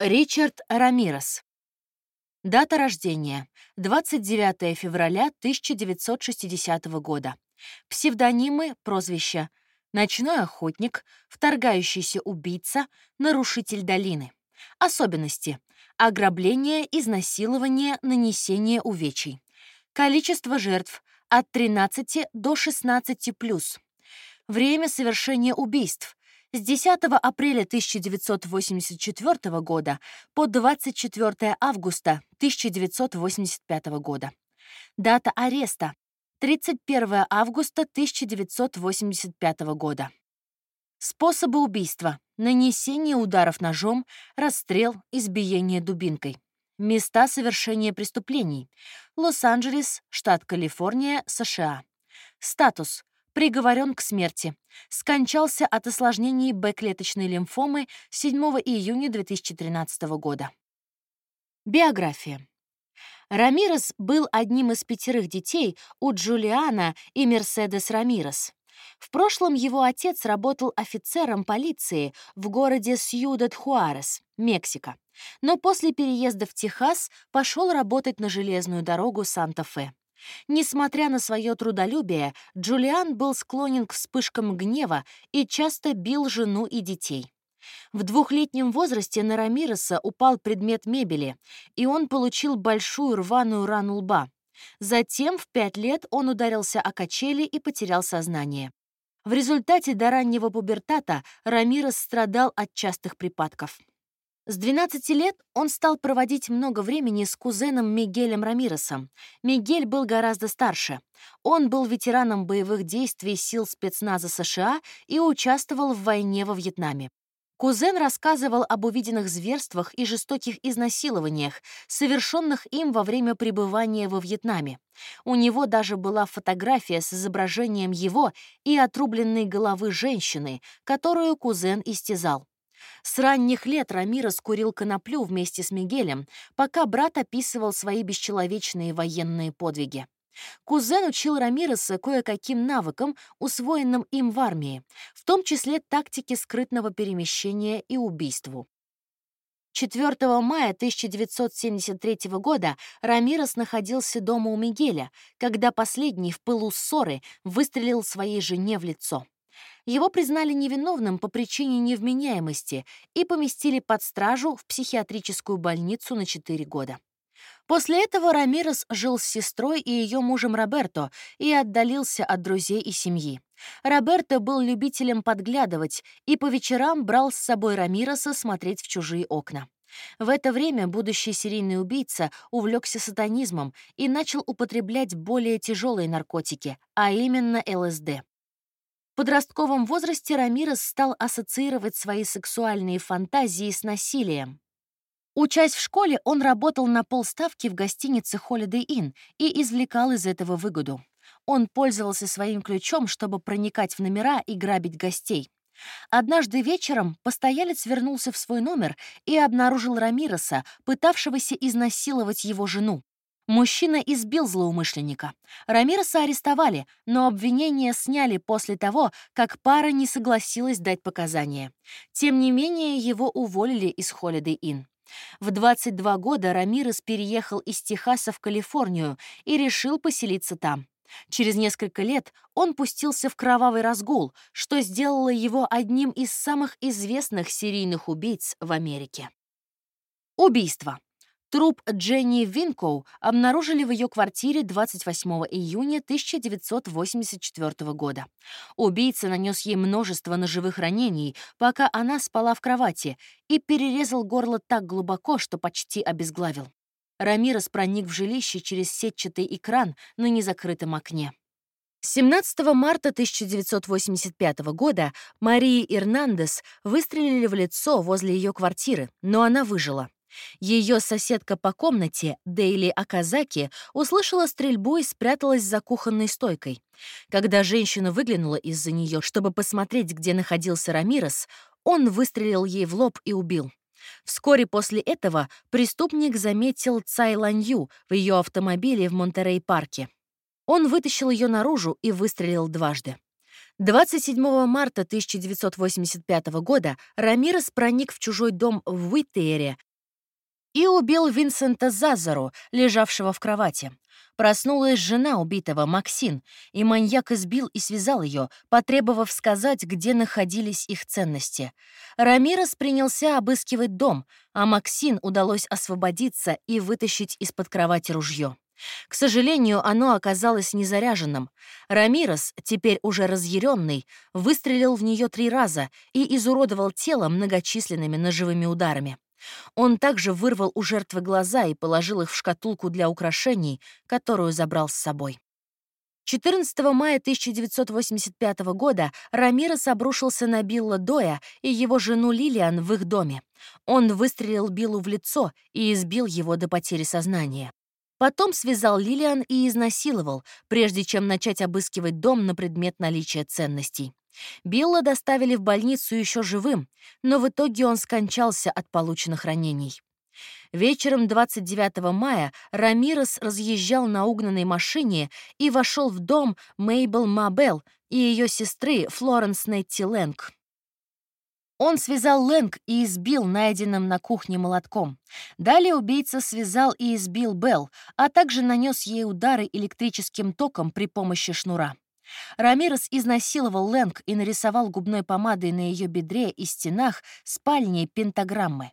Ричард Рамирес. Дата рождения — 29 февраля 1960 года. Псевдонимы, прозвища «Ночной охотник», «Вторгающийся убийца», «Нарушитель долины». Особенности — ограбление, изнасилование, нанесение увечий. Количество жертв — от 13 до 16+. Время совершения убийств с 10 апреля 1984 года по 24 августа 1985 года. Дата ареста 31 августа 1985 года. Способы убийства. Нанесение ударов ножом, расстрел, избиение дубинкой. Места совершения преступлений. Лос-Анджелес, штат Калифорния, США. Статус приговорен к смерти. Скончался от осложнений Б-клеточной лимфомы 7 июня 2013 года. Биография. Рамирес был одним из пятерых детей у Джулиана и Мерседес Рамирес. В прошлом его отец работал офицером полиции в городе Сьюдад-Хуарес, Мексика, но после переезда в Техас пошел работать на железную дорогу Санта-Фе. Несмотря на свое трудолюбие, Джулиан был склонен к вспышкам гнева и часто бил жену и детей. В двухлетнем возрасте на Рамиреса упал предмет мебели, и он получил большую рваную рану лба. Затем в пять лет он ударился о качели и потерял сознание. В результате до раннего пубертата Рамирес страдал от частых припадков. С 12 лет он стал проводить много времени с кузеном Мигелем Рамиресом. Мигель был гораздо старше. Он был ветераном боевых действий сил спецназа США и участвовал в войне во Вьетнаме. Кузен рассказывал об увиденных зверствах и жестоких изнасилованиях, совершенных им во время пребывания во Вьетнаме. У него даже была фотография с изображением его и отрубленной головы женщины, которую кузен истязал. С ранних лет Рамира скурил коноплю вместе с Мигелем, пока брат описывал свои бесчеловечные военные подвиги. Кузен учил Рамиреса кое-каким навыкам, усвоенным им в армии, в том числе тактике скрытного перемещения и убийству. 4 мая 1973 года Рамирес находился дома у Мигеля, когда последний в пылу ссоры выстрелил своей жене в лицо. Его признали невиновным по причине невменяемости и поместили под стражу в психиатрическую больницу на 4 года. После этого Рамирес жил с сестрой и ее мужем Роберто и отдалился от друзей и семьи. Роберто был любителем подглядывать и по вечерам брал с собой Рамиреса смотреть в чужие окна. В это время будущий серийный убийца увлекся сатанизмом и начал употреблять более тяжелые наркотики, а именно ЛСД подростковом возрасте Рамирес стал ассоциировать свои сексуальные фантазии с насилием. Учась в школе, он работал на полставки в гостинице Holiday Inn и извлекал из этого выгоду. Он пользовался своим ключом, чтобы проникать в номера и грабить гостей. Однажды вечером постоялец вернулся в свой номер и обнаружил Рамиреса, пытавшегося изнасиловать его жену. Мужчина избил злоумышленника. Рамиреса арестовали, но обвинения сняли после того, как пара не согласилась дать показания. Тем не менее, его уволили из Holiday Inn. В 22 года Рамирес переехал из Техаса в Калифорнию и решил поселиться там. Через несколько лет он пустился в кровавый разгул, что сделало его одним из самых известных серийных убийц в Америке. Убийство. Труп Дженни Винкоу обнаружили в ее квартире 28 июня 1984 года. Убийца нанес ей множество ножевых ранений, пока она спала в кровати, и перерезал горло так глубоко, что почти обезглавил. Рамирес проник в жилище через сетчатый экран на незакрытом окне. 17 марта 1985 года Марии Ирнандес выстрелили в лицо возле ее квартиры, но она выжила. Ее соседка по комнате, Дейли Аказаки, услышала стрельбу и спряталась за кухонной стойкой. Когда женщина выглянула из-за нее, чтобы посмотреть, где находился Рамирес, он выстрелил ей в лоб и убил. Вскоре после этого преступник заметил Цай Ланью в ее автомобиле в Монтерей-парке. Он вытащил ее наружу и выстрелил дважды. 27 марта 1985 года Рамирес проник в чужой дом в Уиттере И убил Винсента Зазару, лежавшего в кровати. Проснулась жена убитого, Максин, и маньяк избил и связал ее, потребовав сказать, где находились их ценности. Рамирес принялся обыскивать дом, а Максин удалось освободиться и вытащить из-под кровати ружье. К сожалению, оно оказалось незаряженным. Рамирес, теперь уже разъяренный, выстрелил в нее три раза и изуродовал тело многочисленными ножевыми ударами. Он также вырвал у жертвы глаза и положил их в шкатулку для украшений, которую забрал с собой. 14 мая 1985 года Рамирес обрушился на Билла Доя и его жену Лилиан в их доме. Он выстрелил Биллу в лицо и избил его до потери сознания. Потом связал Лилиан и изнасиловал, прежде чем начать обыскивать дом на предмет наличия ценностей. Билла доставили в больницу еще живым, но в итоге он скончался от полученных ранений. Вечером 29 мая Рамирес разъезжал на угнанной машине и вошел в дом Мейбл Мабел и ее сестры Флоренс Нетти Лэнг. Он связал Лэнг и избил найденным на кухне молотком. Далее убийца связал и избил Белл, а также нанес ей удары электрическим током при помощи шнура. Рамирес изнасиловал Лэнг и нарисовал губной помадой на ее бедре и стенах спальни пентаграммы.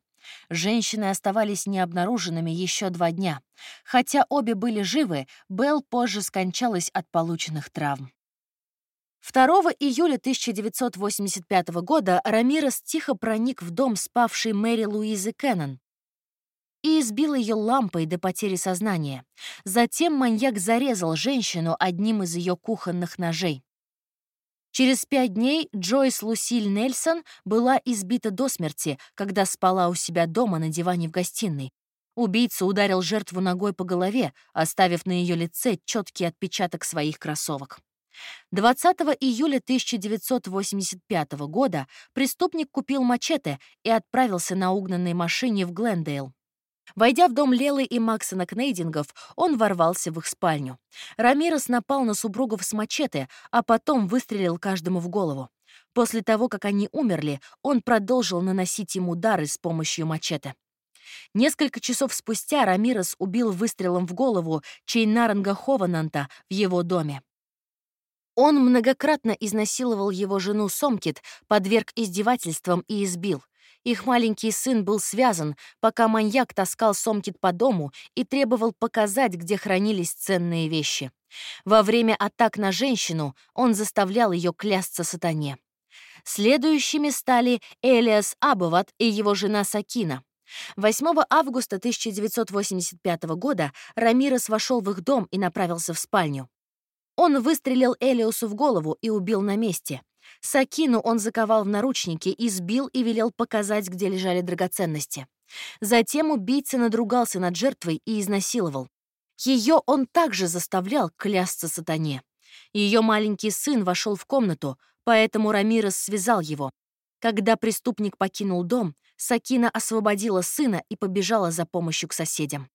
Женщины оставались необнаруженными еще два дня. Хотя обе были живы, Белл позже скончалась от полученных травм. 2 июля 1985 года Рамирес тихо проник в дом спавшей Мэри Луизы Кеннон и избил ее лампой до потери сознания. Затем маньяк зарезал женщину одним из ее кухонных ножей. Через пять дней Джойс Лусиль Нельсон была избита до смерти, когда спала у себя дома на диване в гостиной. Убийца ударил жертву ногой по голове, оставив на ее лице четкий отпечаток своих кроссовок. 20 июля 1985 года преступник купил мачете и отправился на угнанной машине в Глендейл. Войдя в дом Лелы и Максона Кнейдингов, он ворвался в их спальню. Рамирес напал на супругов с мачете, а потом выстрелил каждому в голову. После того, как они умерли, он продолжил наносить им удары с помощью мачете. Несколько часов спустя Рамирес убил выстрелом в голову Чейнаранга Ховананта в его доме. Он многократно изнасиловал его жену Сомкит, подверг издевательствам и избил. Их маленький сын был связан, пока маньяк таскал Сомкит по дому и требовал показать, где хранились ценные вещи. Во время атак на женщину он заставлял ее клясться сатане. Следующими стали Элиас Абоват и его жена Сакина. 8 августа 1985 года Рамирес вошел в их дом и направился в спальню. Он выстрелил Элиусу в голову и убил на месте. Сакину он заковал в наручники, избил и велел показать, где лежали драгоценности. Затем убийца надругался над жертвой и изнасиловал. Ее он также заставлял клясться сатане. Ее маленький сын вошел в комнату, поэтому Рамирес связал его. Когда преступник покинул дом, Сакина освободила сына и побежала за помощью к соседям.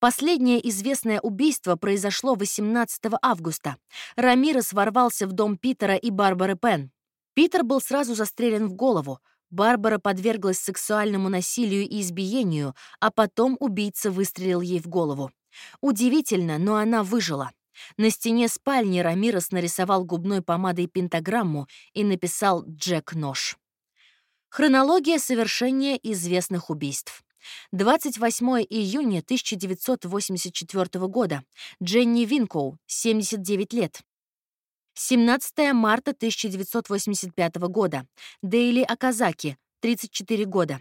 Последнее известное убийство произошло 18 августа. Рамирес ворвался в дом Питера и Барбары Пен. Питер был сразу застрелен в голову. Барбара подверглась сексуальному насилию и избиению, а потом убийца выстрелил ей в голову. Удивительно, но она выжила. На стене спальни Рамирес нарисовал губной помадой пентаграмму и написал «Джек Нож». Хронология совершения известных убийств. 28 июня 1984 года. Дженни Винкоу, 79 лет. 17 марта 1985 года. Дейли Аказаки, 34 года.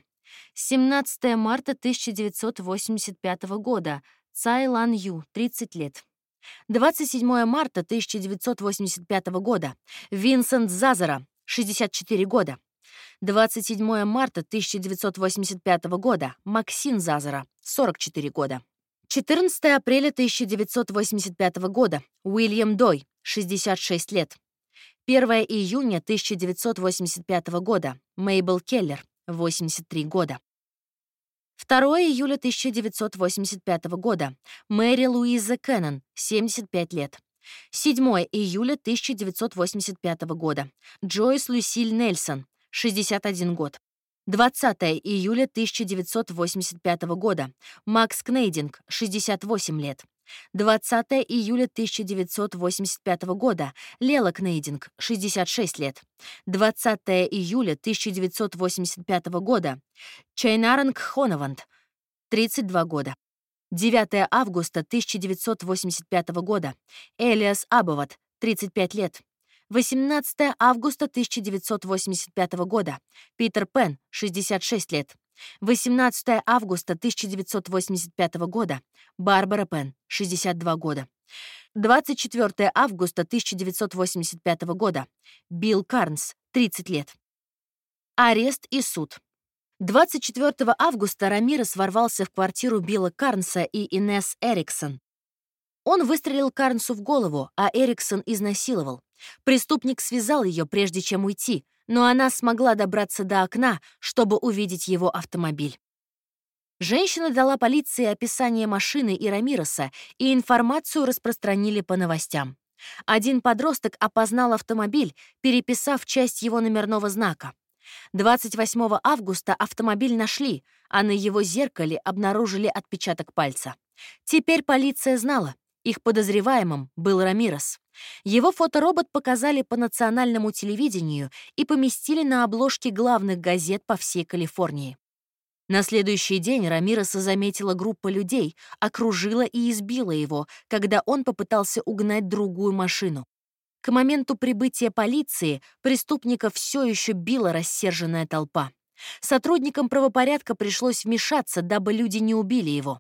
17 марта 1985 года. Цай Лан Ю, 30 лет. 27 марта 1985 года. Винсент Зазара, 64 года. 27 марта 1985 года. Максин Зазара, 44 года. 14 апреля 1985 года. Уильям Дой, 66 лет. 1 июня 1985 года. Мейбл Келлер, 83 года. 2 июля 1985 года. Мэри Луиза Кеннон, 75 лет. 7 июля 1985 года. Джойс Люсиль Нельсон, 61 год. 20 июля 1985 года. Макс Кнейдинг, 68 лет. 20 июля 1985 года. Лела Кнейдинг, 66 лет. 20 июля 1985 года. Чайнаранг Хонавант, 32 года. 9 августа 1985 года. Элиас Абоват, 35 лет. 18 августа 1985 года. Питер Пен, 66 лет. 18 августа 1985 года. Барбара Пен, 62 года. 24 августа 1985 года. Билл Карнс, 30 лет. Арест и суд. 24 августа Рамирес ворвался в квартиру Билла Карнса и Инесс Эриксон. Он выстрелил Карнсу в голову, а Эриксон изнасиловал. Преступник связал ее, прежде чем уйти, но она смогла добраться до окна, чтобы увидеть его автомобиль. Женщина дала полиции описание машины и Рамироса, и информацию распространили по новостям. Один подросток опознал автомобиль, переписав часть его номерного знака. 28 августа автомобиль нашли, а на его зеркале обнаружили отпечаток пальца. Теперь полиция знала, их подозреваемым был Рамирес. Его фоторобот показали по национальному телевидению и поместили на обложке главных газет по всей Калифорнии. На следующий день Рамиреса заметила группа людей, окружила и избила его, когда он попытался угнать другую машину. К моменту прибытия полиции преступника все еще била рассерженная толпа. Сотрудникам правопорядка пришлось вмешаться, дабы люди не убили его.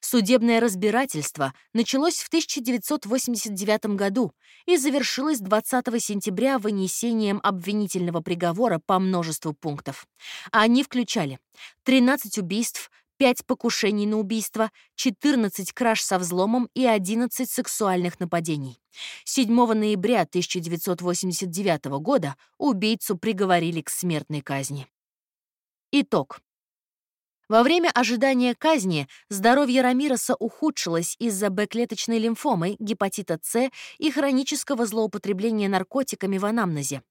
Судебное разбирательство началось в 1989 году и завершилось 20 сентября вынесением обвинительного приговора по множеству пунктов. Они включали 13 убийств, 5 покушений на убийство, 14 краж со взломом и 11 сексуальных нападений. 7 ноября 1989 года убийцу приговорили к смертной казни. Итог. Во время ожидания казни здоровье Рамироса ухудшилось из-за Б-клеточной лимфомы, гепатита С и хронического злоупотребления наркотиками в анамнезе.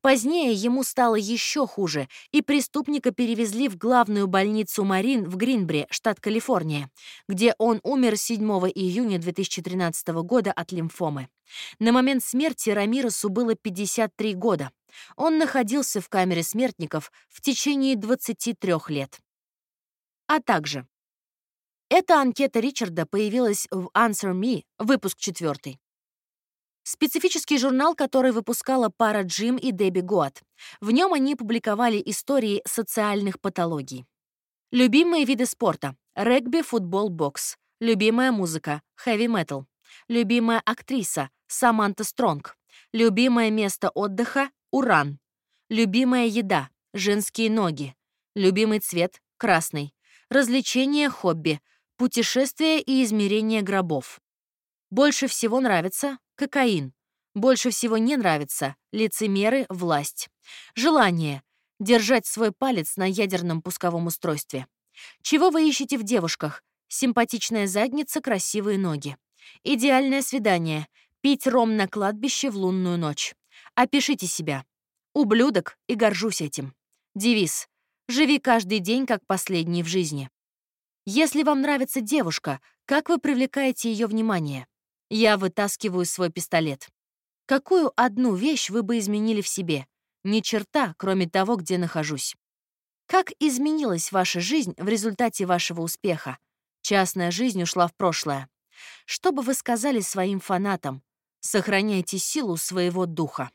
Позднее ему стало еще хуже, и преступника перевезли в главную больницу Марин в Гринбре, штат Калифорния, где он умер 7 июня 2013 года от лимфомы. На момент смерти Рамиросу было 53 года. Он находился в камере смертников в течение 23 лет. А также эта анкета Ричарда появилась в Answer Me, выпуск 4. Специфический журнал, который выпускала пара Джим и Дебби Гоат. В нем они публиковали истории социальных патологий. Любимые виды спорта — регби, футбол, бокс. Любимая музыка — хэви-метал. Любимая актриса — Саманта Стронг. Любимое место отдыха — Уран. Любимая еда — женские ноги. Любимый цвет — красный. Развлечения, хобби, путешествия и измерение гробов. Больше всего нравится кокаин. Больше всего не нравится лицемеры, власть. Желание — держать свой палец на ядерном пусковом устройстве. Чего вы ищете в девушках? Симпатичная задница, красивые ноги. Идеальное свидание — пить ром на кладбище в лунную ночь. Опишите себя. Ублюдок и горжусь этим. Девиз Живи каждый день как последний в жизни. Если вам нравится девушка, как вы привлекаете ее внимание? Я вытаскиваю свой пистолет. Какую одну вещь вы бы изменили в себе? Ни черта, кроме того, где нахожусь. Как изменилась ваша жизнь в результате вашего успеха? Частная жизнь ушла в прошлое. Что бы вы сказали своим фанатам? Сохраняйте силу своего духа.